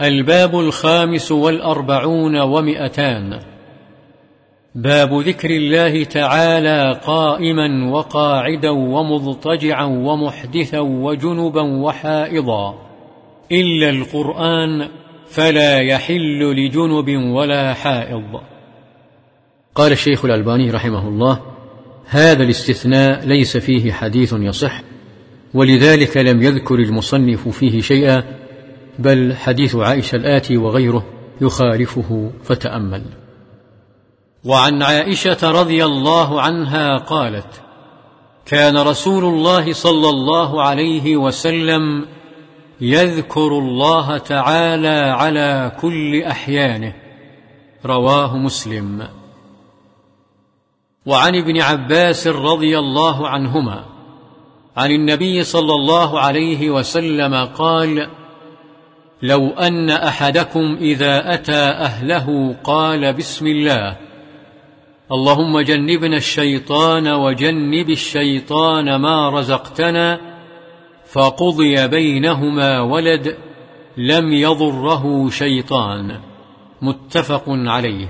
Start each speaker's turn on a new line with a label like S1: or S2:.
S1: الباب الخامس والأربعون ومئتان. باب ذكر الله تعالى قائما وقاعدا ومضطجعا ومحدثا وجنبا وحائضا. إلا القرآن فلا يحل لجنب ولا حائض.
S2: قال الشيخ الألباني رحمه الله هذا الاستثناء ليس فيه حديث يصح ولذلك لم يذكر المصنف فيه شيئا بل حديث عائشة الآتي وغيره يخالفه فتأمل.
S1: وعن عائشة رضي الله عنها قالت كان رسول الله صلى الله عليه وسلم يذكر الله تعالى على كل أحيانه. رواه مسلم. وعن ابن عباس رضي الله عنهما عن النبي صلى الله عليه وسلم قال لو أن أحدكم إذا أتى أهله قال بسم الله اللهم جنبنا الشيطان وجنب الشيطان ما رزقتنا فقضي بينهما ولد لم يضره شيطان. متفق عليه.